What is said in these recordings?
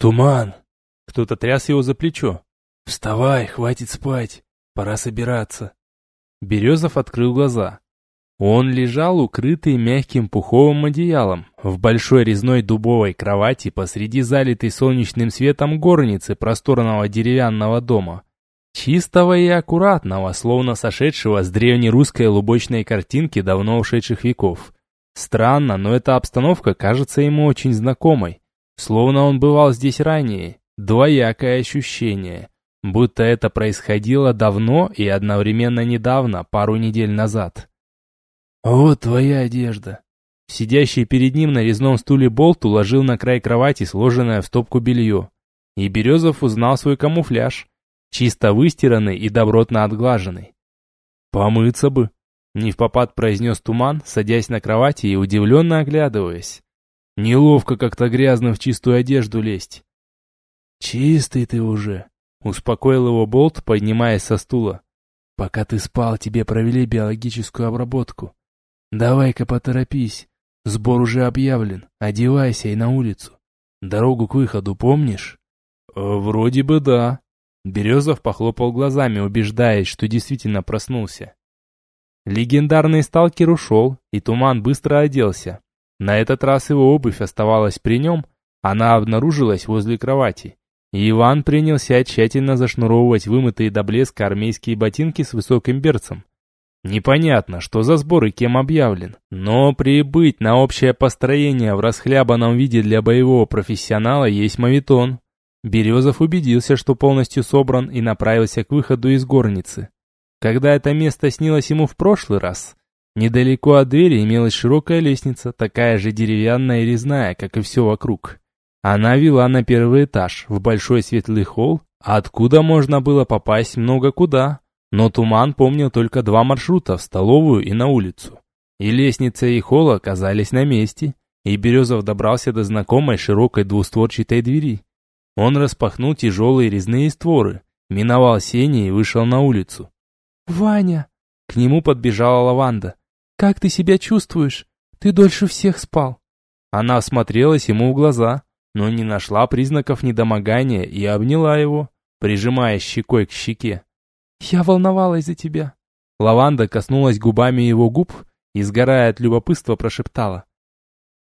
«Туман!» Кто-то тряс его за плечо. «Вставай, хватит спать, пора собираться». Березов открыл глаза. Он лежал укрытый мягким пуховым одеялом в большой резной дубовой кровати посреди залитой солнечным светом горницы просторного деревянного дома. Чистого и аккуратного, словно сошедшего с древнерусской лубочной картинки давно ушедших веков. Странно, но эта обстановка кажется ему очень знакомой. Словно он бывал здесь ранее. Двоякое ощущение. Будто это происходило давно и одновременно недавно, пару недель назад. «Вот твоя одежда». Сидящий перед ним на резном стуле болт уложил на край кровати сложенное в стопку белье. И Березов узнал свой камуфляж, чисто выстиранный и добротно отглаженный. «Помыться бы», — не в попад произнес Туман, садясь на кровати и удивленно оглядываясь. «Неловко как-то грязно в чистую одежду лезть». «Чистый ты уже», — успокоил его Болт, поднимаясь со стула. «Пока ты спал, тебе провели биологическую обработку. Давай-ка поторопись. Сбор уже объявлен. Одевайся и на улицу. Дорогу к выходу помнишь? Э, вроде бы да. Березов похлопал глазами, убеждаясь, что действительно проснулся. Легендарный сталкер ушел, и Туман быстро оделся. На этот раз его обувь оставалась при нем, она обнаружилась возле кровати. Иван принялся тщательно зашнуровывать вымытые до блеска армейские ботинки с высоким берцем. Непонятно, что за сбор и кем объявлен, но прибыть на общее построение в расхлябанном виде для боевого профессионала есть мавитон. Березов убедился, что полностью собран и направился к выходу из горницы. Когда это место снилось ему в прошлый раз, недалеко от двери имелась широкая лестница, такая же деревянная и резная, как и все вокруг. Она вела на первый этаж, в большой светлый холл, откуда можно было попасть много куда. Но Туман помнил только два маршрута в столовую и на улицу. И лестница, и холл оказались на месте, и Березов добрался до знакомой широкой двустворчатой двери. Он распахнул тяжелые резные створы, миновал сени и вышел на улицу. «Ваня!» К нему подбежала Лаванда. «Как ты себя чувствуешь? Ты дольше всех спал». Она осмотрелась ему в глаза, но не нашла признаков недомогания и обняла его, прижимая щекой к щеке. «Я волновалась за тебя». Лаванда коснулась губами его губ и, сгорая от любопытства, прошептала.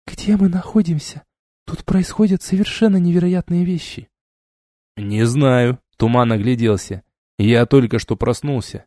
«Где мы находимся? Тут происходят совершенно невероятные вещи». «Не знаю», — Туман огляделся. «Я только что проснулся».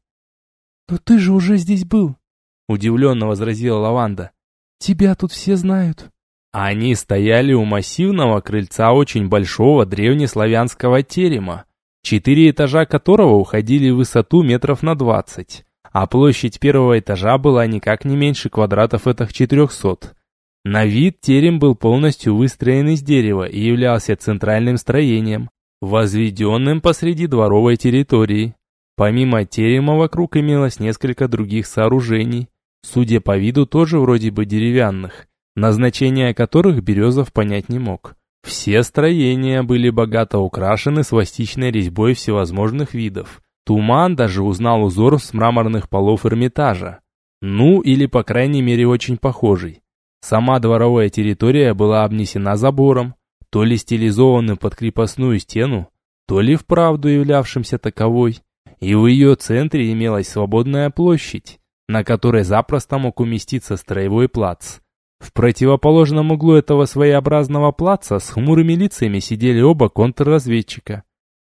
«Но ты же уже здесь был», — удивленно возразила Лаванда. «Тебя тут все знают». Они стояли у массивного крыльца очень большого древнеславянского терема, четыре этажа которого уходили в высоту метров на двадцать, а площадь первого этажа была никак не меньше квадратов этих четырехсот. На вид терем был полностью выстроен из дерева и являлся центральным строением, возведенным посреди дворовой территории. Помимо терема вокруг имелось несколько других сооружений, судя по виду тоже вроде бы деревянных, назначение которых Березов понять не мог. Все строения были богато украшены свастичной резьбой всевозможных видов. Туман даже узнал узор с мраморных полов Эрмитажа. Ну, или по крайней мере очень похожий. Сама дворовая территория была обнесена забором, то ли стилизованным под крепостную стену, то ли вправду являвшимся таковой. И в ее центре имелась свободная площадь, на которой запросто мог уместиться строевой плац. В противоположном углу этого своеобразного плаца с хмурыми лицами сидели оба контрразведчика,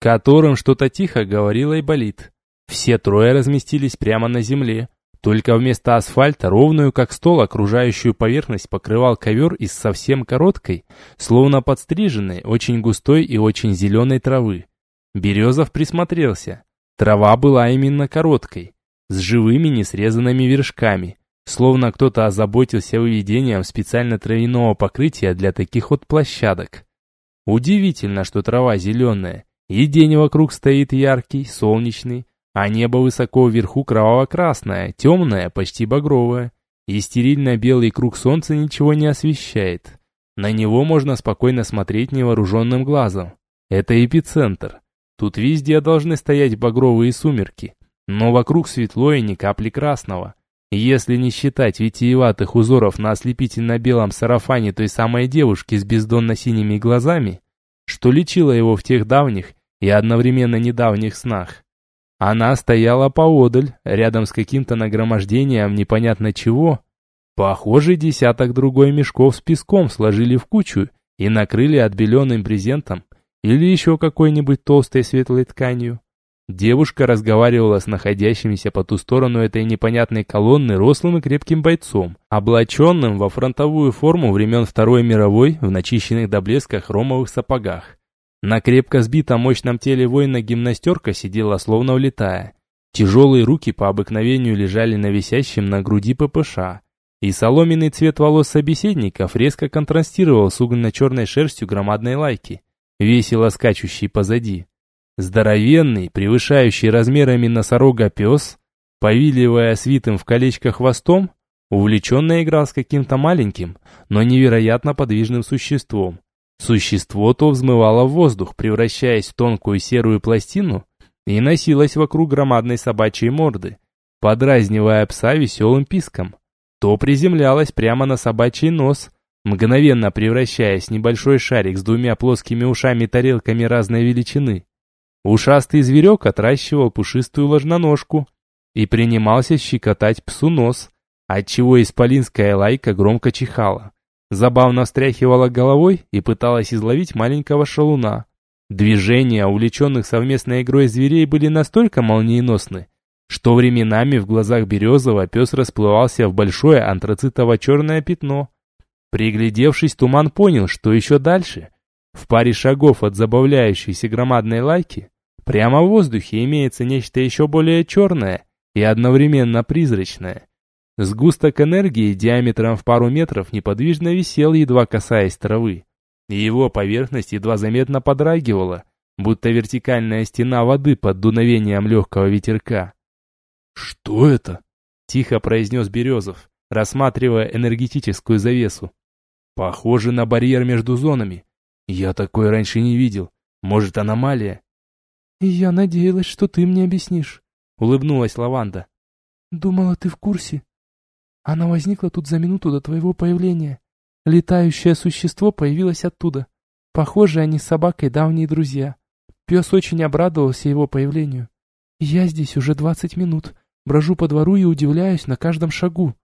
которым что-то тихо говорил Айболит. Все трое разместились прямо на земле, только вместо асфальта ровную, как стол, окружающую поверхность покрывал ковер из совсем короткой, словно подстриженной, очень густой и очень зеленой травы. Березов присмотрелся. Трава была именно короткой, с живыми несрезанными вершками, Словно кто-то озаботился выведением специально травяного покрытия для таких вот площадок. Удивительно, что трава зеленая, и день вокруг стоит яркий, солнечный, а небо высоко вверху кроваво-красное, темное, почти багровое, и стерильно-белый круг солнца ничего не освещает. На него можно спокойно смотреть невооруженным глазом. Это эпицентр. Тут везде должны стоять багровые сумерки, но вокруг светло и ни капли красного. Если не считать витиеватых узоров на ослепительно-белом сарафане той самой девушки с бездонно-синими глазами, что лечило его в тех давних и одновременно недавних снах. Она стояла поодаль, рядом с каким-то нагромождением непонятно чего. Похоже, десяток другой мешков с песком сложили в кучу и накрыли отбеленным брезентом или еще какой-нибудь толстой светлой тканью. Девушка разговаривала с находящимися по ту сторону этой непонятной колонны рослым и крепким бойцом, облаченным во фронтовую форму времен Второй мировой в начищенных до блеска хромовых сапогах. На крепко сбитом мощном теле воина гимнастерка сидела словно улетая. Тяжелые руки по обыкновению лежали на висящем на груди ППШ, и соломенный цвет волос собеседников резко контрастировал с угольно-черной шерстью громадной лайки, весело скачущей позади. Здоровенный, превышающий размерами носорога пес, повиливая свитым в колечко хвостом, увлеченно играл с каким-то маленьким, но невероятно подвижным существом. Существо то взмывало в воздух, превращаясь в тонкую серую пластину, и носилось вокруг громадной собачьей морды, подразнивая пса веселым писком. То приземлялось прямо на собачий нос, мгновенно превращаясь в небольшой шарик с двумя плоскими ушами-тарелками разной величины. Ушастый зверек отращивал пушистую ложноножку и принимался щекотать псу нос, отчего исполинская лайка громко чихала. Забавно встряхивала головой и пыталась изловить маленького шалуна. Движения увлеченных совместной игрой зверей были настолько молниеносны, что временами в глазах Березова пес расплывался в большое антрацитово-черное пятно. Приглядевшись, Туман понял, что еще дальше, в паре шагов от забавляющейся громадной лайки, Прямо в воздухе имеется нечто еще более черное и одновременно призрачное. Сгусток энергии диаметром в пару метров неподвижно висел, едва касаясь травы. Его поверхность едва заметно подрагивала, будто вертикальная стена воды под дуновением легкого ветерка. «Что это?» – тихо произнес Березов, рассматривая энергетическую завесу. «Похоже на барьер между зонами. Я такой раньше не видел. Может, аномалия?» «Я надеялась, что ты мне объяснишь», — улыбнулась Лаванда. «Думала, ты в курсе. Она возникла тут за минуту до твоего появления. Летающее существо появилось оттуда. Похоже, они с собакой давние друзья. Пес очень обрадовался его появлению. Я здесь уже двадцать минут, брожу по двору и удивляюсь на каждом шагу».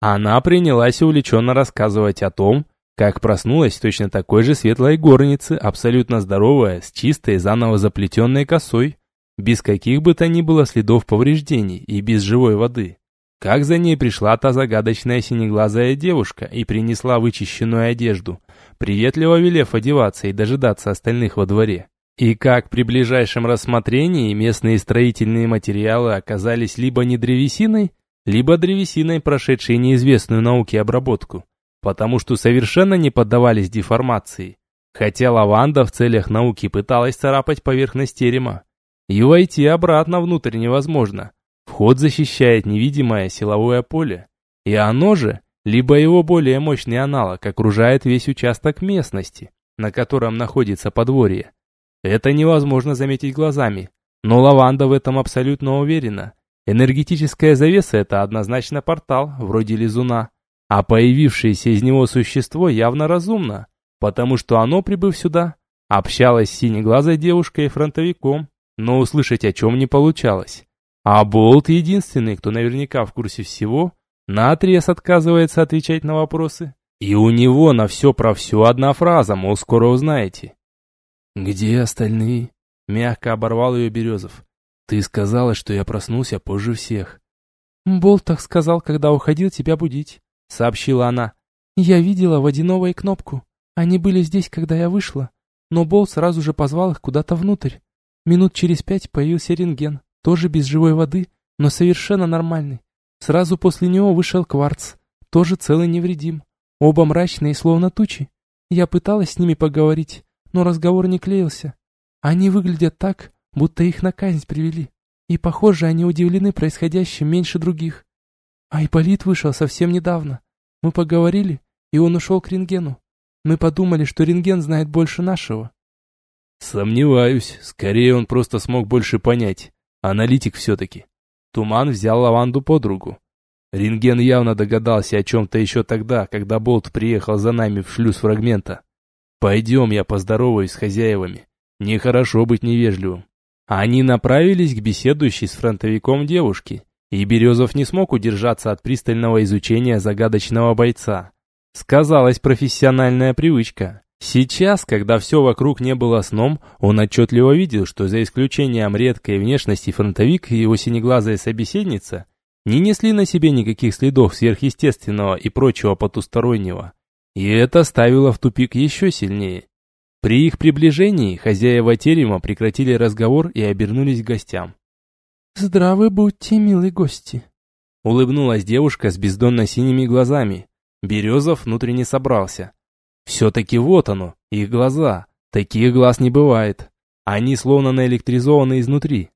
Она принялась увлеченно рассказывать о том, как проснулась точно такой же светлой горнице, абсолютно здоровая, с чистой, заново заплетенной косой, без каких бы то ни было следов повреждений и без живой воды. Как за ней пришла та загадочная синеглазая девушка и принесла вычищенную одежду, приветливо велев одеваться и дожидаться остальных во дворе. И как при ближайшем рассмотрении местные строительные материалы оказались либо не древесиной, либо древесиной, прошедшей неизвестную науке обработку потому что совершенно не поддавались деформации. Хотя лаванда в целях науки пыталась царапать поверхность терема. И войти обратно внутрь невозможно. Вход защищает невидимое силовое поле. И оно же, либо его более мощный аналог, окружает весь участок местности, на котором находится подворье. Это невозможно заметить глазами, но лаванда в этом абсолютно уверена. Энергетическая завеса – это однозначно портал, вроде лизуна, а появившееся из него существо явно разумно, потому что оно, прибыв сюда, общалось с синеглазой девушкой и фронтовиком, но услышать о чем не получалось. А Болт единственный, кто наверняка в курсе всего, наотрез отказывается отвечать на вопросы. И у него на все про все одна фраза, мол, скоро узнаете. «Где остальные?» — мягко оборвал ее Березов. «Ты сказала, что я проснулся позже всех». «Болт так сказал, когда уходил тебя будить сообщила она. «Я видела водяного и кнопку. Они были здесь, когда я вышла, но Бол сразу же позвал их куда-то внутрь. Минут через пять появился рентген, тоже без живой воды, но совершенно нормальный. Сразу после него вышел кварц, тоже целый невредим. Оба мрачные, словно тучи. Я пыталась с ними поговорить, но разговор не клеился. Они выглядят так, будто их на казнь привели. И, похоже, они удивлены происходящим меньше других. А Ипполит вышел совсем недавно. Мы поговорили, и он ушел к рентгену. Мы подумали, что рентген знает больше нашего. Сомневаюсь. Скорее, он просто смог больше понять. Аналитик все-таки. Туман взял лаванду под руку. Рентген явно догадался о чем-то еще тогда, когда Болт приехал за нами в шлюз фрагмента. Пойдем, я поздороваюсь с хозяевами. Нехорошо быть невежливым. Они направились к беседующей с фронтовиком девушке, и Березов не смог удержаться от пристального изучения загадочного бойца. Сказалась профессиональная привычка. Сейчас, когда все вокруг не было сном, он отчетливо видел, что за исключением редкой внешности фронтовик и его синеглазая собеседница не несли на себе никаких следов сверхъестественного и прочего потустороннего. И это ставило в тупик еще сильнее. При их приближении хозяева терема прекратили разговор и обернулись к гостям. «Здравы будьте, милые гости!» Улыбнулась девушка с бездонно-синими глазами. Березов внутренне собрался. Все-таки вот оно, их глаза. Таких глаз не бывает. Они словно наэлектризованы изнутри.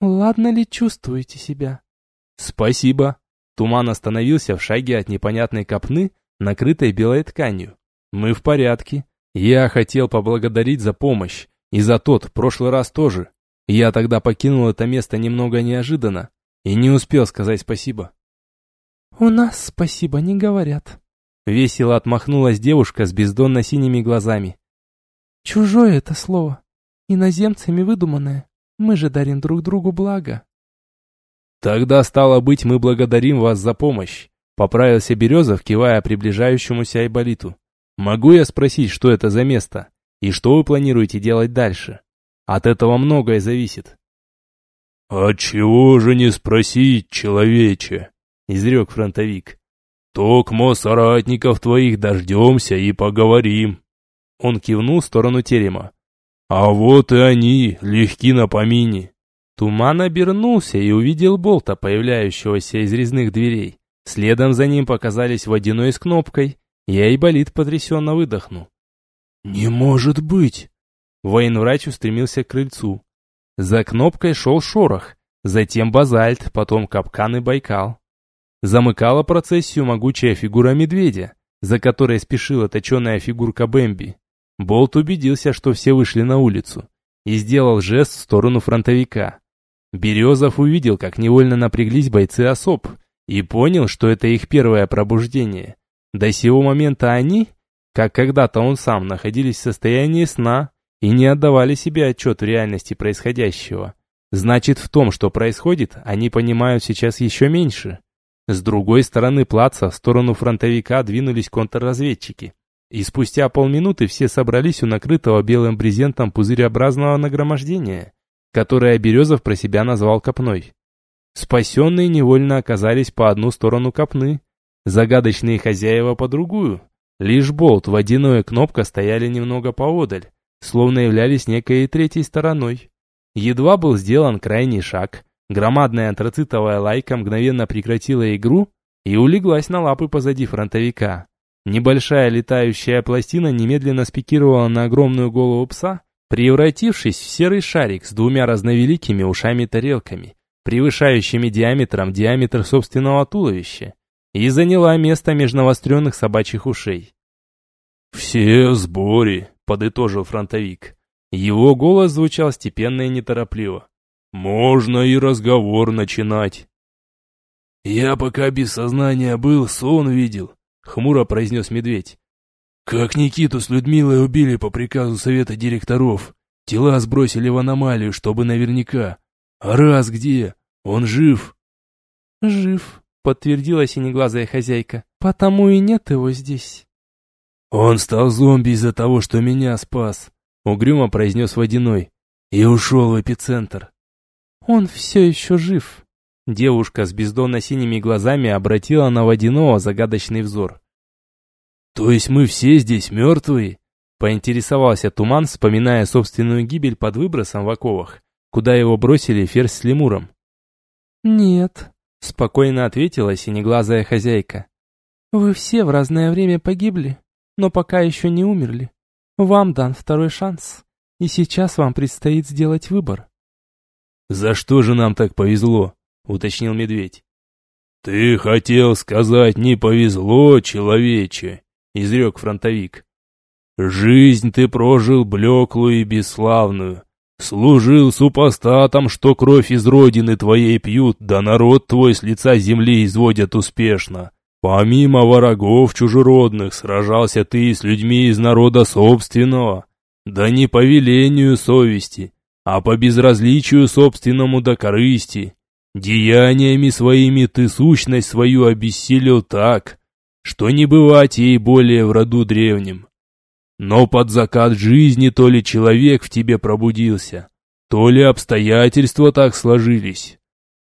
«Ладно ли чувствуете себя?» «Спасибо». Туман остановился в шаге от непонятной копны, накрытой белой тканью. «Мы в порядке. Я хотел поблагодарить за помощь. И за тот, прошлый раз тоже. Я тогда покинул это место немного неожиданно и не успел сказать спасибо». «У нас спасибо не говорят», — весело отмахнулась девушка с бездонно-синими глазами. «Чужое это слово, иноземцами выдуманное. Мы же дарим друг другу благо». «Тогда, стало быть, мы благодарим вас за помощь», — поправился Березов, кивая приближающемуся Айболиту. «Могу я спросить, что это за место? И что вы планируете делать дальше? От этого многое зависит». «А чего же не спросить, человече?» — изрек фронтовик. «Токмо соратников твоих дождемся и поговорим». Он кивнул в сторону терема. «А вот и они, легки на помине. Туман обернулся и увидел болта, появляющегося из резных дверей. Следом за ним показались водяной с кнопкой, и Айболит потрясенно выдохнул. «Не может быть!» Военврач устремился к крыльцу. За кнопкой шел шорох, затем базальт, потом капкан и байкал. Замыкала процессию могучая фигура медведя, за которой спешила точеная фигурка Бэмби. Болт убедился, что все вышли на улицу, и сделал жест в сторону фронтовика. Березов увидел, как невольно напряглись бойцы особ, и понял, что это их первое пробуждение. До сего момента они, как когда-то он сам, находились в состоянии сна и не отдавали себе отчет в реальности происходящего. Значит, в том, что происходит, они понимают сейчас еще меньше. С другой стороны плаца, в сторону фронтовика, двинулись контрразведчики. И спустя полминуты все собрались у накрытого белым брезентом пузыреобразного нагромождения которое Березов про себя назвал копной. Спасенные невольно оказались по одну сторону копны, загадочные хозяева по другую. Лишь болт, водяное кнопка стояли немного поодаль, словно являлись некой третьей стороной. Едва был сделан крайний шаг, громадная антрацитовая лайка мгновенно прекратила игру и улеглась на лапы позади фронтовика. Небольшая летающая пластина немедленно спикировала на огромную голову пса, превратившись в серый шарик с двумя разновеликими ушами-тарелками, превышающими диаметром диаметр собственного туловища, и заняла место между навостренных собачьих ушей. «Все в сборе», — подытожил фронтовик. Его голос звучал степенно и неторопливо. «Можно и разговор начинать». «Я пока без сознания был, сон видел», — хмуро произнес медведь. Как Никиту с Людмилой убили по приказу совета директоров. Тела сбросили в аномалию, чтобы наверняка. А раз где? Он жив? Жив, подтвердила синеглазая хозяйка. Потому и нет его здесь. Он стал зомби из-за того, что меня спас, угрюмо произнес Водяной. И ушел в эпицентр. Он все еще жив. Девушка с бездонно-синими глазами обратила на Водяного загадочный взор. «То есть мы все здесь мертвые?» Поинтересовался Туман, вспоминая собственную гибель под выбросом в оковах, куда его бросили ферзь с лемуром. «Нет», — спокойно ответила синеглазая хозяйка. «Вы все в разное время погибли, но пока еще не умерли. Вам дан второй шанс, и сейчас вам предстоит сделать выбор». «За что же нам так повезло?» — уточнил медведь. «Ты хотел сказать, не повезло, человече!» — изрек фронтовик. «Жизнь ты прожил блеклую и бесславную. Служил супостатом, что кровь из родины твоей пьют, да народ твой с лица земли изводят успешно. Помимо врагов чужеродных, сражался ты с людьми из народа собственного, да не по велению совести, а по безразличию собственному до корысти. Деяниями своими ты сущность свою обессилил так, что не бывать ей более в роду древнем. Но под закат жизни то ли человек в тебе пробудился, то ли обстоятельства так сложились.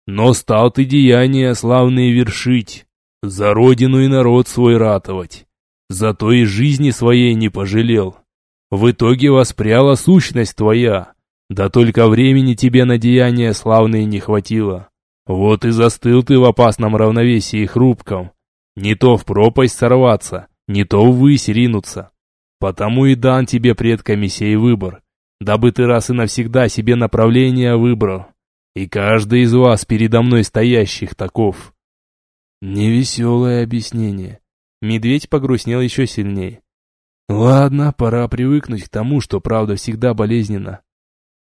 Но стал ты деяния славные вершить, за родину и народ свой ратовать. Зато и жизни своей не пожалел. В итоге воспряла сущность твоя, да только времени тебе на деяния славные не хватило. Вот и застыл ты в опасном равновесии хрупком. Не то в пропасть сорваться, не то ввысь ринуться. Потому и дан тебе предками сей выбор, дабы ты раз и навсегда себе направление выбрал. И каждый из вас передо мной стоящих таков. Невеселое объяснение. Медведь погрустнел еще сильнее. Ладно, пора привыкнуть к тому, что правда всегда болезненна.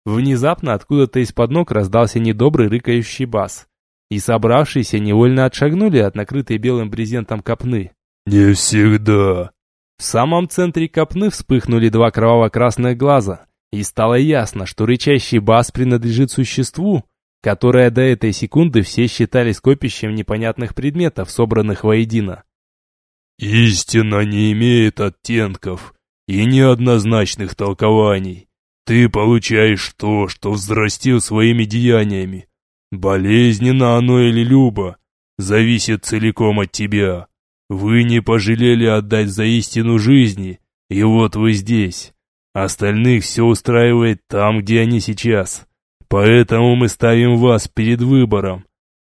Внезапно откуда-то из-под ног раздался недобрый рыкающий бас. И собравшиеся невольно отшагнули от накрытой белым брезентом копны. «Не всегда!» В самом центре копны вспыхнули два кроваво-красных глаза, и стало ясно, что рычащий бас принадлежит существу, которое до этой секунды все считали скопищем непонятных предметов, собранных воедино. «Истина не имеет оттенков и неоднозначных толкований. Ты получаешь то, что взрастил своими деяниями. Болезненно оно или любо, зависит целиком от тебя. Вы не пожалели отдать за истину жизни, и вот вы здесь. Остальных все устраивает там, где они сейчас. Поэтому мы ставим вас перед выбором.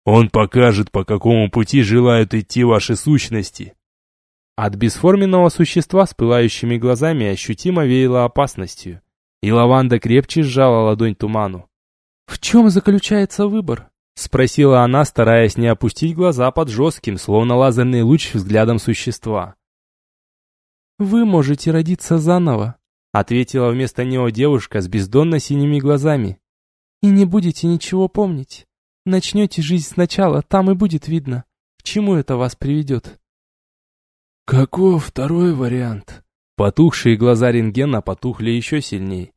Он покажет, по какому пути желают идти ваши сущности. От бесформенного существа с пылающими глазами ощутимо веяло опасностью, и лаванда крепче сжала ладонь туману. «В чем заключается выбор?» — спросила она, стараясь не опустить глаза под жестким, словно лазерный луч взглядом существа. «Вы можете родиться заново», — ответила вместо него девушка с бездонно синими глазами и не будете ничего помнить. Начнете жизнь сначала, там и будет видно, к чему это вас приведет. Каков второй вариант? Потухшие глаза рентгена потухли еще сильней.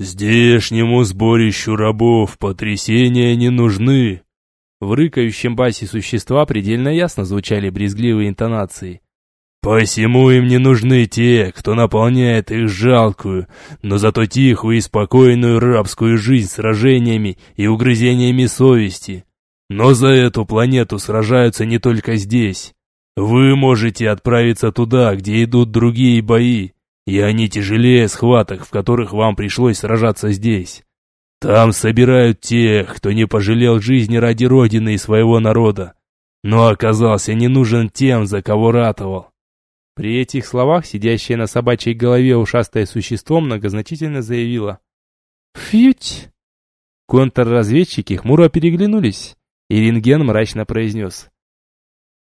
«Здешнему сборищу рабов потрясения не нужны!» В рыкающем басе существа предельно ясно звучали брезгливые интонации. Посему им не нужны те, кто наполняет их жалкую, но зато тихую и спокойную рабскую жизнь сражениями и угрызениями совести. Но за эту планету сражаются не только здесь. Вы можете отправиться туда, где идут другие бои, и они тяжелее схваток, в которых вам пришлось сражаться здесь. Там собирают тех, кто не пожалел жизни ради Родины и своего народа, но оказался не нужен тем, за кого ратовал. При этих словах сидящее на собачьей голове ушастое существо многозначительно заявило «Фьють!». Контрразведчики хмуро переглянулись, и рентген мрачно произнес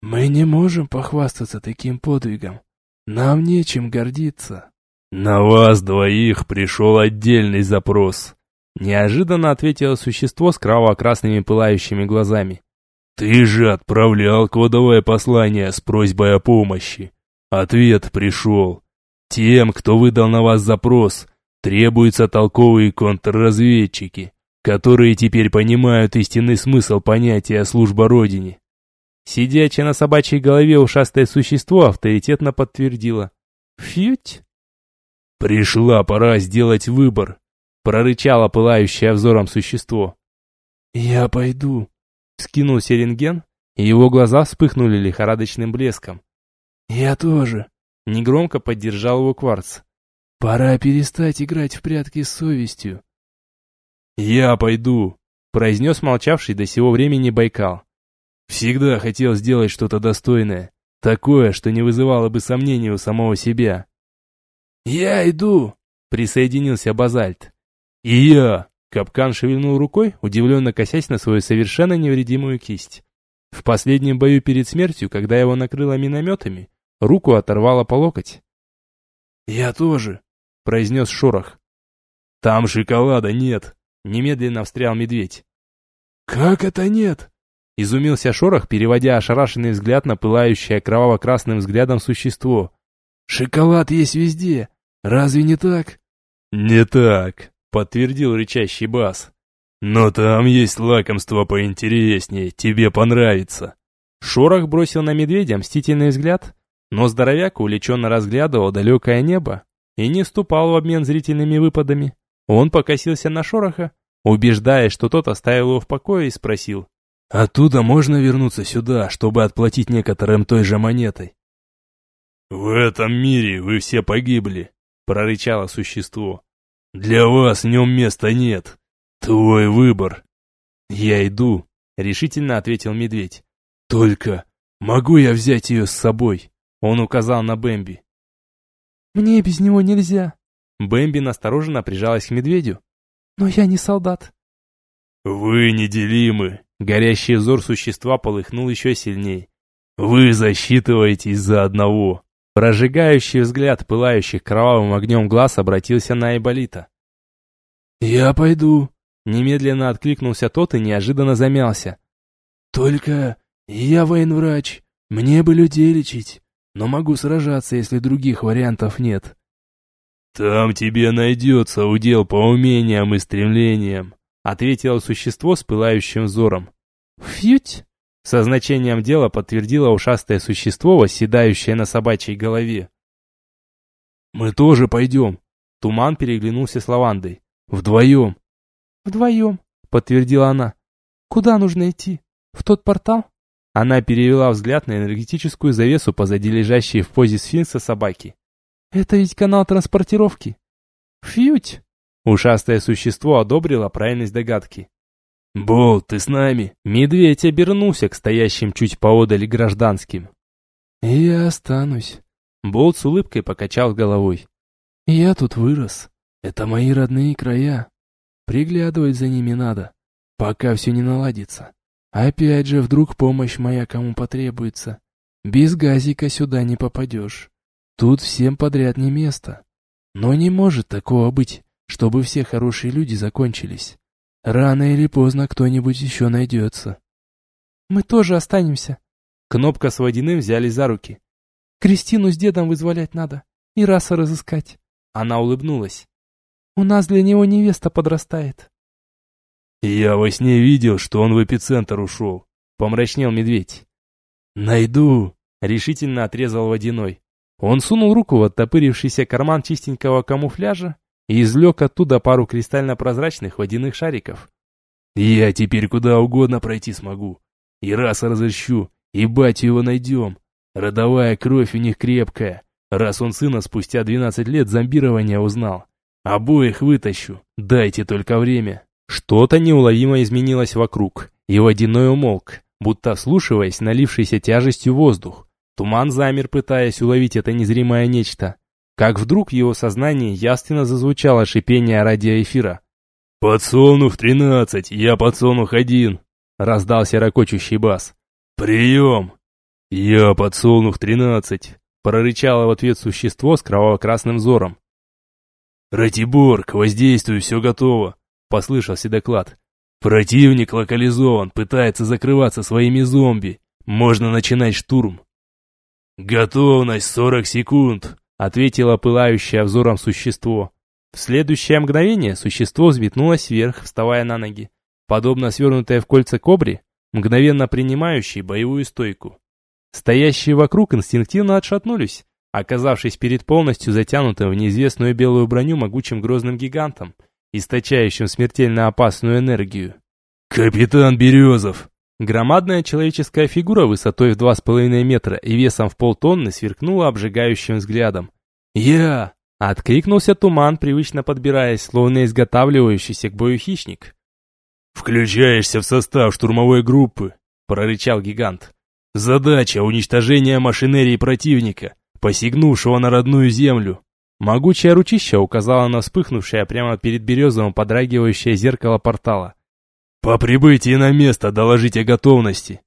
«Мы не можем похвастаться таким подвигом. Нам нечем гордиться». «На вас двоих пришел отдельный запрос», — неожиданно ответило существо с кроваво-красными пылающими глазами. «Ты же отправлял кодовое послание с просьбой о помощи. Ответ пришел. Тем, кто выдал на вас запрос, требуются толковые контрразведчики, которые теперь понимают истинный смысл понятия «служба Родине». Сидячее на собачьей голове ушастое существо авторитетно подтвердило. «Фьють!» «Пришла пора сделать выбор», — прорычало пылающее взором существо. «Я пойду», — скинулся рентген, и его глаза вспыхнули лихорадочным блеском. «Я тоже», — негромко поддержал его Кварц. «Пора перестать играть в прятки с совестью». «Я пойду», — произнес молчавший до сего времени Байкал. «Всегда хотел сделать что-то достойное, такое, что не вызывало бы сомнений у самого себя». «Я иду», — присоединился Базальт. «И я», — Капкан шевельнул рукой, удивленно косясь на свою совершенно невредимую кисть. В последнем бою перед смертью, когда его накрыло минометами, Руку оторвало по локоть. «Я тоже», — произнес Шорох. «Там шоколада нет», — немедленно встрял медведь. «Как это нет?» Изумился Шорох, переводя ошарашенный взгляд на пылающее кроваво-красным взглядом существо. «Шоколад есть везде. Разве не так?» «Не так», — подтвердил рычащий бас. «Но там есть лакомство поинтереснее, тебе понравится». Шорох бросил на медведя мстительный взгляд, но здоровяк увлеченно разглядывал далекое небо и не вступал в обмен зрительными выпадами. Он покосился на Шороха, убеждаясь, что тот оставил его в покое и спросил. «Оттуда можно вернуться сюда, чтобы отплатить некоторым той же монетой?» «В этом мире вы все погибли», — прорычало существо. «Для вас в нем места нет. Твой выбор». «Я иду», — решительно ответил медведь. «Только могу я взять ее с собой?» Он указал на Бэмби. «Мне без него нельзя». Бэмби настороженно прижалась к медведю. «Но я не солдат». «Вы неделимы». Горящий взор существа полыхнул еще сильней. «Вы засчитываетесь за одного». Прожигающий взгляд пылающих кровавым огнем глаз обратился на Айболита. «Я пойду», — немедленно откликнулся тот и неожиданно замялся. «Только я военврач, мне бы людей лечить, но могу сражаться, если других вариантов нет». «Там тебе найдется удел по умениям и стремлениям», — ответило существо с пылающим взором. «Фьють!» Со значением дела подтвердило ушастое существо, восседающее на собачьей голове. «Мы тоже пойдем!» Туман переглянулся с лавандой. «Вдвоем!» «Вдвоем!» подтвердила она. «Куда нужно идти? В тот портал?» Она перевела взгляд на энергетическую завесу позади лежащей в позе сфинкса собаки. «Это ведь канал транспортировки!» «Фьють!» Ушастое существо одобрило правильность догадки. «Бол, ты с нами?» Медведь обернулся к стоящим чуть поодаль гражданским. «Я останусь». Болт с улыбкой покачал головой. «Я тут вырос. Это мои родные края. Приглядывать за ними надо, пока все не наладится. Опять же, вдруг помощь моя кому потребуется. Без газика сюда не попадешь. Тут всем подряд не место. Но не может такого быть, чтобы все хорошие люди закончились. Рано или поздно кто-нибудь еще найдется. Мы тоже останемся. Кнопка с водяным взяли за руки. Кристину с дедом вызволять надо. И раса разыскать. Она улыбнулась. У нас для него невеста подрастает. Я во сне видел, что он в эпицентр ушел. Помрачнел медведь. Найду. Решительно отрезал водяной. Он сунул руку в оттопырившийся карман чистенького камуфляжа и извлек оттуда пару кристально-прозрачных водяных шариков. «Я теперь куда угодно пройти смогу. И раз разыщу, и батю его найдем. Родовая кровь у них крепкая, раз он сына спустя 12 лет зомбирования узнал. Обоих вытащу, дайте только время». Что-то неуловимо изменилось вокруг, и водяной умолк, будто вслушиваясь налившийся тяжестью воздух. Туман замер, пытаясь уловить это незримое нечто как вдруг в его сознании ясно зазвучало шипение радиоэфира. «Подсолнух тринадцать, я подсолнух один», — раздался ракочущий бас. «Прием!» «Я подсолнух тринадцать», — прорычало в ответ существо с кроваво-красным взором. «Ратибор, к воздействию все готово», — послышался доклад. «Противник локализован, пытается закрываться своими зомби. Можно начинать штурм». «Готовность сорок секунд», ответило пылающее взором существо. В следующее мгновение существо взметнулось вверх, вставая на ноги, подобно свернутое в кольца кобре, мгновенно принимающей боевую стойку. Стоящие вокруг инстинктивно отшатнулись, оказавшись перед полностью затянутым в неизвестную белую броню могучим грозным гигантом, источающим смертельно опасную энергию. «Капитан Березов!» Громадная человеческая фигура высотой в два с половиной метра и весом в полтонны сверкнула обжигающим взглядом. «Я!» — откликнулся туман, привычно подбираясь, словно изготавливающийся к бою хищник. «Включаешься в состав штурмовой группы», — прорычал гигант. «Задача — уничтожение машинерии противника, посягнувшего на родную землю». Могучая ручища указала на вспыхнувшее прямо перед березовым подрагивающее зеркало портала. «По прибытии на место доложите готовности».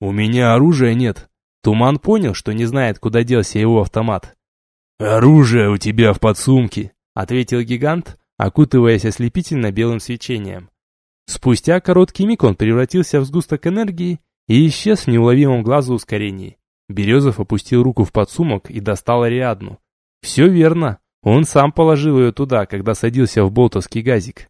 «У меня оружия нет». Туман понял, что не знает, куда делся его автомат. «Оружие у тебя в подсумке», — ответил гигант, окутываясь ослепительно белым свечением. Спустя короткий миг он превратился в сгусток энергии и исчез в неуловимом глазу ускорении. Березов опустил руку в подсумок и достал Ариадну. Все верно, он сам положил ее туда, когда садился в болтовский газик.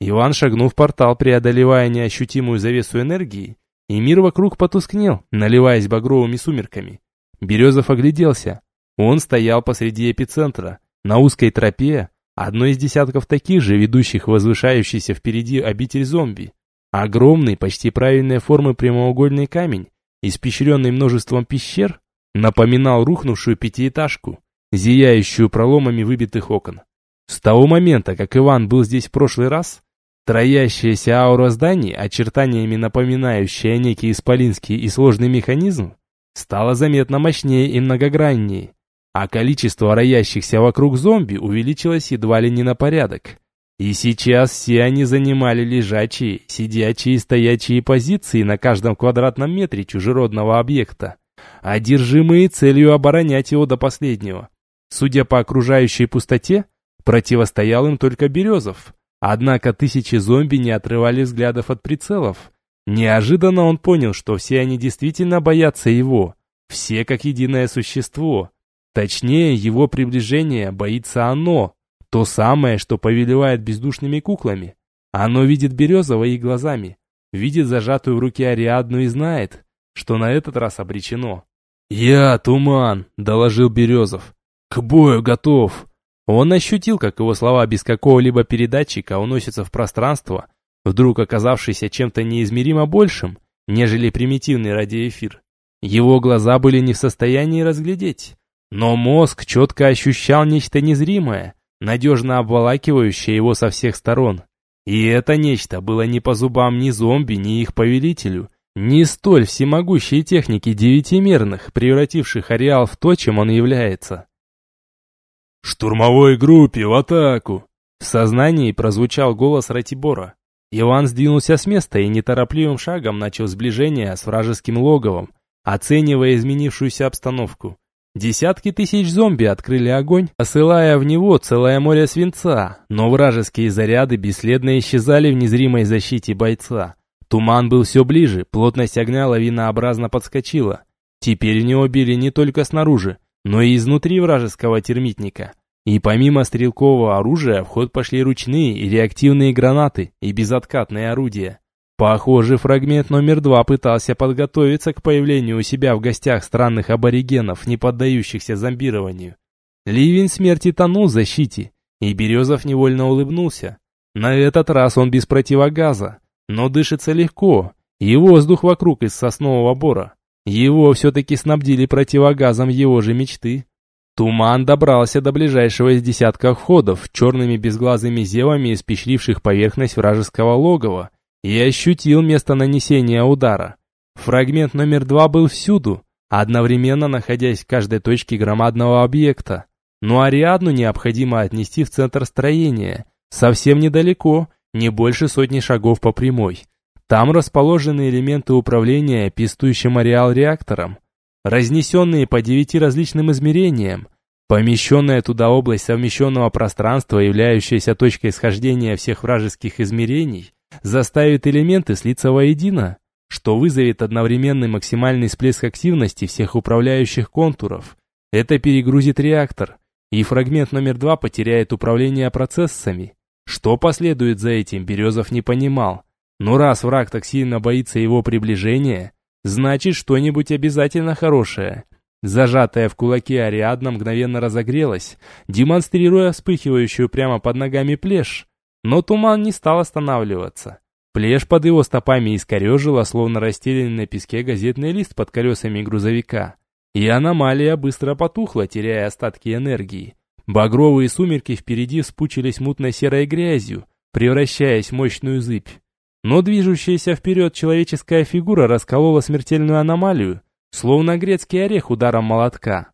Иван шагнул в портал, преодолевая неощутимую завесу энергии, и мир вокруг потускнел, наливаясь багровыми сумерками. Березов огляделся. Он стоял посреди эпицентра, на узкой тропе, одной из десятков таких же, ведущих возвышающийся впереди обитель зомби. Огромный, почти правильной формы прямоугольный камень, испещренный множеством пещер, напоминал рухнувшую пятиэтажку, зияющую проломами выбитых окон. С того момента, как Иван был здесь в прошлый раз, троящаяся аура зданий, очертаниями напоминающая некий исполинский и сложный механизм, стала заметно мощнее и многограннее, а количество роящихся вокруг зомби увеличилось едва ли не на порядок. И сейчас все они занимали лежачие, сидячие и стоячие позиции на каждом квадратном метре чужеродного объекта, одержимые целью оборонять его до последнего. Судя по окружающей пустоте, противостоял им только Березов. Однако тысячи зомби не отрывали взглядов от прицелов. Неожиданно он понял, что все они действительно боятся его. Все как единое существо. Точнее, его приближение боится оно, то самое, что повелевает бездушными куклами. Оно видит Березова их глазами, видит зажатую в руке Ариадну и знает, что на этот раз обречено. «Я Туман», — доложил Березов. «К бою готов». Он ощутил, как его слова без какого-либо передатчика уносятся в пространство, вдруг оказавшееся чем-то неизмеримо большим, нежели примитивный радиоэфир. Его глаза были не в состоянии разглядеть, но мозг четко ощущал нечто незримое, надежно обволакивающее его со всех сторон. И это нечто было не по зубам ни зомби, ни их повелителю, ни столь всемогущей техники девятимерных, превративших ареал в то, чем он является. «Штурмовой группе в атаку!» В сознании прозвучал голос Ратибора. Иван сдвинулся с места и неторопливым шагом начал сближение с вражеским логовом, оценивая изменившуюся обстановку. Десятки тысяч зомби открыли огонь, посылая в него целое море свинца, но вражеские заряды бесследно исчезали в незримой защите бойца. Туман был все ближе, плотность огня лавинообразно подскочила. Теперь в него били не только снаружи, но и изнутри вражеского термитника. И помимо стрелкового оружия в ход пошли ручные и реактивные гранаты и безоткатные орудия. Похоже, фрагмент номер два пытался подготовиться к появлению у себя в гостях странных аборигенов, не поддающихся зомбированию. Ливень смерти тонул в защите, и Березов невольно улыбнулся. На этот раз он без противогаза, но дышится легко, и воздух вокруг из соснового бора. Его все-таки снабдили противогазом его же мечты. Туман добрался до ближайшего из десятков входов, черными безглазыми зевами испещривших поверхность вражеского логова, и ощутил место нанесения удара. Фрагмент номер два был всюду, одновременно находясь в каждой точке громадного объекта. Но Ариадну необходимо отнести в центр строения, совсем недалеко, не больше сотни шагов по прямой. Там расположены элементы управления пистующим ареал реактором, разнесенные по девяти различным измерениям, помещенная туда область совмещенного пространства, являющаяся точкой схождения всех вражеских измерений, заставит элементы слиться воедино, что вызовет одновременный максимальный всплеск активности всех управляющих контуров. Это перегрузит реактор, и фрагмент номер два потеряет управление процессами. Что последует за этим, Березов не понимал. Но раз враг так сильно боится его приближения, значит что-нибудь обязательно хорошее. Зажатая в кулаке Ариадна мгновенно разогрелась, демонстрируя вспыхивающую прямо под ногами плешь, но туман не стал останавливаться. Плешь под его стопами искорежила, словно расстеленный на песке газетный лист под колесами грузовика. И аномалия быстро потухла, теряя остатки энергии. Багровые сумерки впереди вспучились мутной серой грязью, превращаясь в мощную зыбь. Но движущаяся вперед человеческая фигура расколола смертельную аномалию, словно грецкий орех ударом молотка.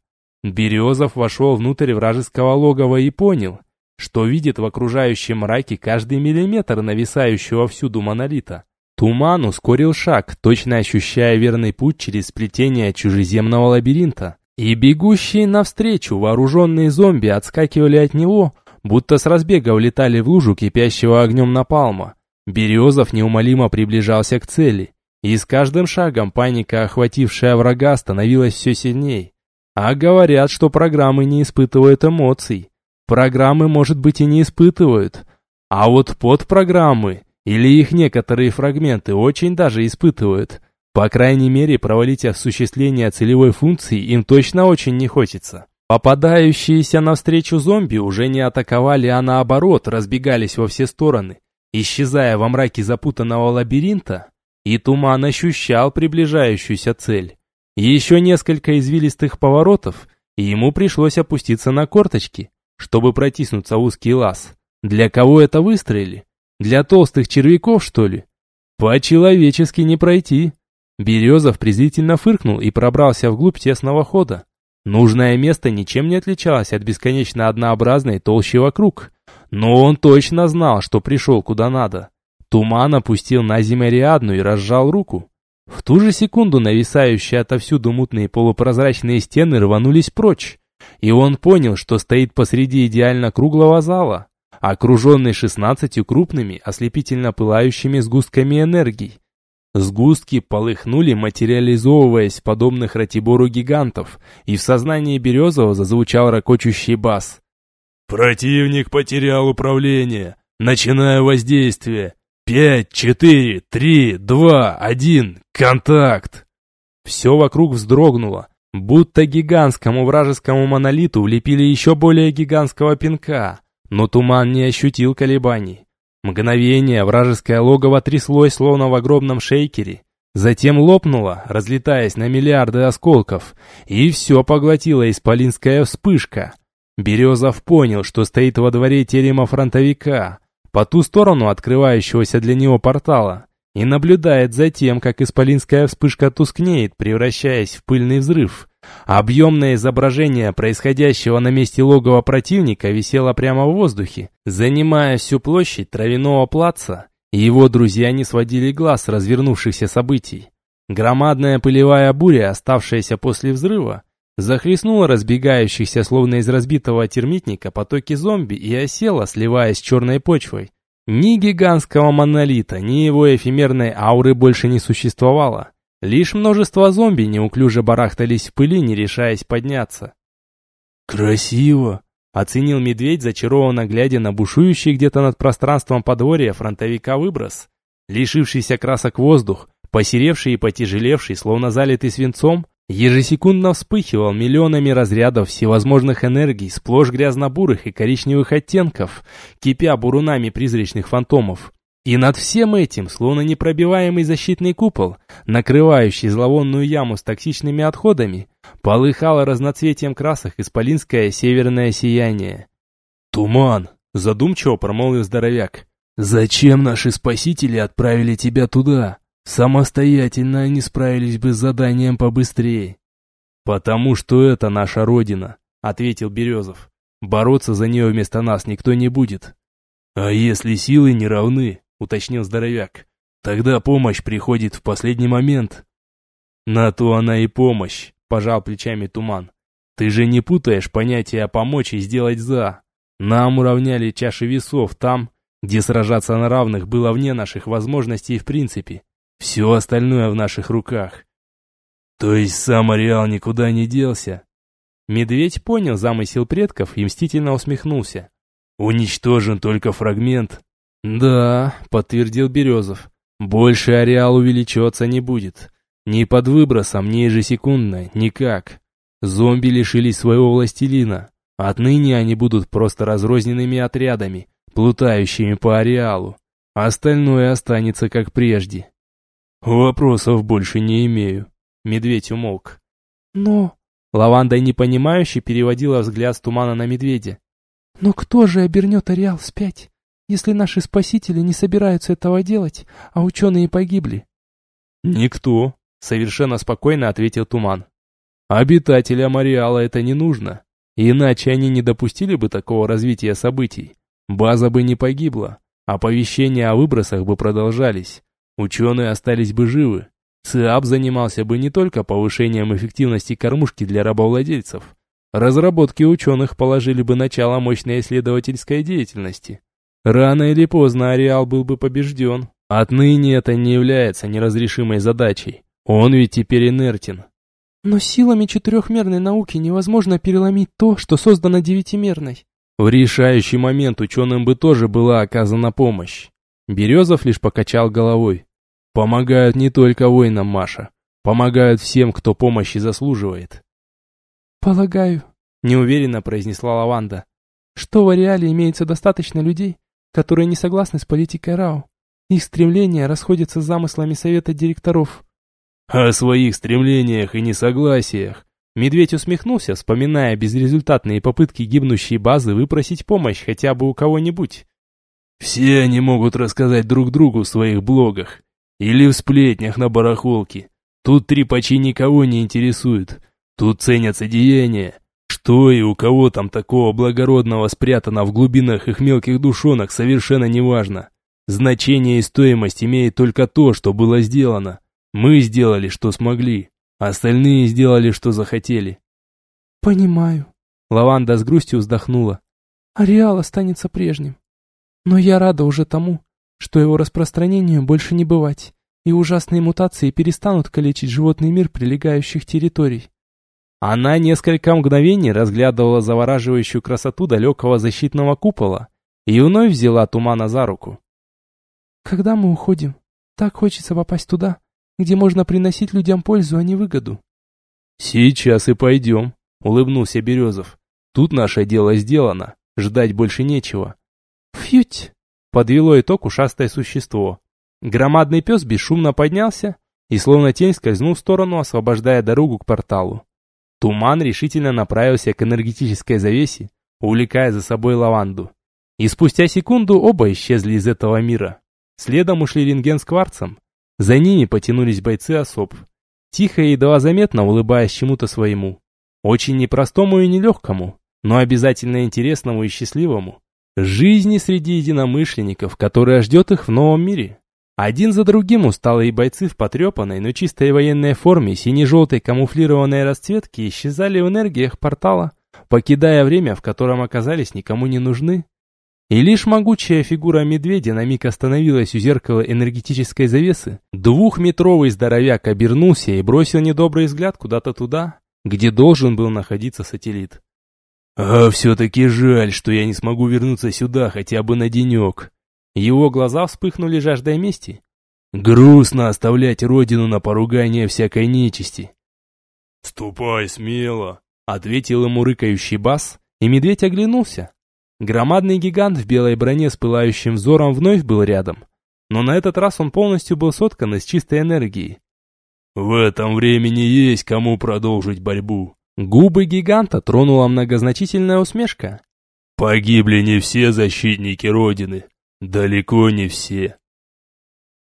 Березов вошел внутрь вражеского логова и понял — что видит в окружающем мраке каждый миллиметр нависающего всюду монолита. Туман ускорил шаг, точно ощущая верный путь через сплетение чужеземного лабиринта. И бегущие навстречу вооруженные зомби отскакивали от него, будто с разбега влетали в лужу кипящего огнем напалма. Березов неумолимо приближался к цели, и с каждым шагом паника, охватившая врага, становилась все сильней. А говорят, что программы не испытывают эмоций. Программы, может быть, и не испытывают. А вот подпрограммы, или их некоторые фрагменты, очень даже испытывают. По крайней мере, провалить осуществление целевой функции им точно очень не хочется. Попадающиеся навстречу зомби уже не атаковали, а наоборот, разбегались во все стороны. Исчезая во мраке запутанного лабиринта, и туман ощущал приближающуюся цель. Еще несколько извилистых поворотов, и ему пришлось опуститься на корточки, чтобы протиснуться узкий лаз. Для кого это выстрелили? Для толстых червяков, что ли? По-человечески не пройти. Березов презрительно фыркнул и пробрался вглубь тесного хода. Нужное место ничем не отличалось от бесконечно однообразной толщи вокруг. Но он точно знал, что пришел куда надо. Туман опустил на землю Ариадну и разжал руку. В ту же секунду нависающие отовсюду мутные полупрозрачные стены рванулись прочь, и он понял, что стоит посреди идеально круглого зала, окруженный шестнадцатью крупными, ослепительно пылающими сгустками энергии. Сгустки полыхнули, материализовываясь подобных Ратибору гигантов, и в сознании Березова зазвучал ракочущий бас. «Противник потерял управление. Начинаю воздействие. Пять, четыре, три, два, один. Контакт!» Все вокруг вздрогнуло, будто гигантскому вражескому монолиту влепили еще более гигантского пинка, но туман не ощутил колебаний. Мгновение вражеское логово тряслось, словно в огромном шейкере. Затем лопнуло, разлетаясь на миллиарды осколков, и все поглотила исполинская вспышка. Березов понял, что стоит во дворе терема фронтовика, по ту сторону открывающегося для него портала, и наблюдает за тем, как исполинская вспышка тускнеет, превращаясь в пыльный взрыв. Объемное изображение происходящего на месте логова противника висело прямо в воздухе, занимая всю площадь травяного плаца, и его друзья не сводили глаз развернувшихся событий. Громадная пылевая буря, оставшаяся после взрыва, захлестнула разбегающихся, словно из разбитого термитника, потоки зомби и осела, сливаясь с черной почвой. Ни гигантского монолита, ни его эфемерной ауры больше не существовало. Лишь множество зомби неуклюже барахтались в пыли, не решаясь подняться. «Красиво!» — оценил медведь, зачарованно глядя на бушующий где-то над пространством подворья фронтовика выброс. Лишившийся красок воздух, посеревший и потяжелевший, словно залитый свинцом, ежесекундно вспыхивал миллионами разрядов всевозможных энергий, сплошь грязно-бурых и коричневых оттенков, кипя бурунами призрачных фантомов. И над всем этим, словно непробиваемый защитный купол, накрывающий зловонную яму с токсичными отходами, полыхало разноцветием красок исполинское северное сияние. «Туман!» — задумчиво промолвил здоровяк. «Зачем наши спасители отправили тебя туда? Самостоятельно они справились бы с заданием побыстрее». «Потому что это наша родина», — ответил Березов. «Бороться за нее вместо нас никто не будет». «А если силы не равны?» уточнил здоровяк. Тогда помощь приходит в последний момент. На то она и помощь, пожал плечами туман. Ты же не путаешь понятия помочь и сделать за. Нам уравняли чаши весов там, где сражаться на равных было вне наших возможностей в принципе. Все остальное в наших руках. То есть сам ареал никуда не делся? Медведь понял замысел предков и мстительно усмехнулся. Уничтожен только фрагмент, «Да», — подтвердил Березов, — «больше ареал увеличиваться не будет. Ни под выбросом, ни ежесекундно, никак. Зомби лишились своего властелина. Отныне они будут просто разрозненными отрядами, плутающими по ареалу. Остальное останется как прежде». «Вопросов больше не имею», — медведь умолк. «Но...» Лаванда непонимающе переводила взгляд с тумана на медведя. «Но кто же обернет ареал вспять?» если наши спасители не собираются этого делать, а ученые погибли?» «Никто», — совершенно спокойно ответил Туман. «Обитателям Ареала это не нужно, иначе они не допустили бы такого развития событий. База бы не погибла, оповещения о выбросах бы продолжались, ученые остались бы живы, ЦИАП занимался бы не только повышением эффективности кормушки для рабовладельцев, разработки ученых положили бы начало мощной исследовательской деятельности». Рано или поздно Ареал был бы побежден. Отныне это не является неразрешимой задачей. Он ведь теперь инертен. Но силами четырехмерной науки невозможно переломить то, что создано девятимерной. В решающий момент ученым бы тоже была оказана помощь. Березов лишь покачал головой. Помогают не только воинам, Маша. Помогают всем, кто помощи заслуживает. Полагаю, неуверенно произнесла Лаванда, что в ареале имеется достаточно людей, которые не согласны с политикой РАО. Их стремления расходятся с замыслами совета директоров. О своих стремлениях и несогласиях. Медведь усмехнулся, вспоминая безрезультатные попытки гибнущей базы выпросить помощь хотя бы у кого-нибудь. Все они могут рассказать друг другу в своих блогах или в сплетнях на барахолке. Тут трипачи никого не интересуют. Тут ценятся деяния. Что и у кого там такого благородного спрятано в глубинах их мелких душонок, совершенно неважно. Значение и стоимость имеет только то, что было сделано. Мы сделали, что смогли. Остальные сделали, что захотели. Понимаю. Лаванда с грустью вздохнула. Ареал останется прежним. Но я рада уже тому, что его распространению больше не бывать, и ужасные мутации перестанут калечить животный мир прилегающих территорий. Она несколько мгновений разглядывала завораживающую красоту далекого защитного купола и вновь взяла тумана за руку. «Когда мы уходим, так хочется попасть туда, где можно приносить людям пользу, а не выгоду». «Сейчас и пойдем», — улыбнулся Березов. «Тут наше дело сделано, ждать больше нечего». «Фьють!» — подвело итог ушастое существо. Громадный пес бесшумно поднялся и словно тень скользнул в сторону, освобождая дорогу к порталу. Туман решительно направился к энергетической завесе, увлекая за собой лаванду. И спустя секунду оба исчезли из этого мира. Следом ушли рентген с кварцем. За ними потянулись бойцы особ. Тихо и едва заметно улыбаясь чему-то своему. Очень непростому и нелегкому, но обязательно интересному и счастливому. Жизни среди единомышленников, которая ждет их в новом мире. Один за другим усталые бойцы в потрепанной, но чистой военной форме сине-желтой камуфлированной расцветки исчезали в энергиях портала, покидая время, в котором оказались никому не нужны. И лишь могучая фигура медведя на миг остановилась у зеркала энергетической завесы. Двухметровый здоровяк обернулся и бросил недобрый взгляд куда-то туда, где должен был находиться сателлит. А все-таки жаль, что я не смогу вернуться сюда хотя бы на денек. Его глаза вспыхнули жаждой мести. Грустно оставлять родину на поругание всякой нечисти. «Ступай смело», — ответил ему рыкающий бас, и медведь оглянулся. Громадный гигант в белой броне с пылающим взором вновь был рядом, но на этот раз он полностью был соткан из чистой энергии. «В этом времени есть кому продолжить борьбу», Губы гиганта тронула многозначительная усмешка. «Погибли не все защитники Родины. Далеко не все».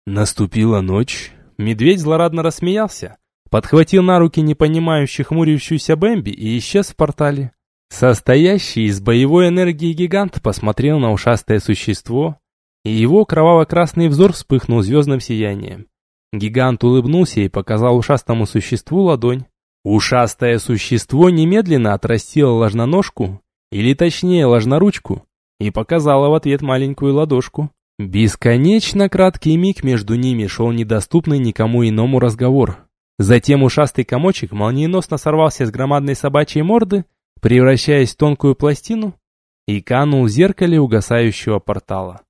Наступила ночь. Медведь злорадно рассмеялся, подхватил на руки непонимающих хмурящуюся Бэмби и исчез в портале. Состоящий из боевой энергии гигант посмотрел на ушастое существо, и его кроваво-красный взор вспыхнул звездным сиянием. Гигант улыбнулся и показал ушастому существу ладонь. Ушастое существо немедленно отрастило ложноножку, или точнее ложноручку, и показало в ответ маленькую ладошку. Бесконечно краткий миг между ними шел недоступный никому иному разговор. Затем ушастый комочек молниеносно сорвался с громадной собачьей морды, превращаясь в тонкую пластину, и канул в зеркале угасающего портала.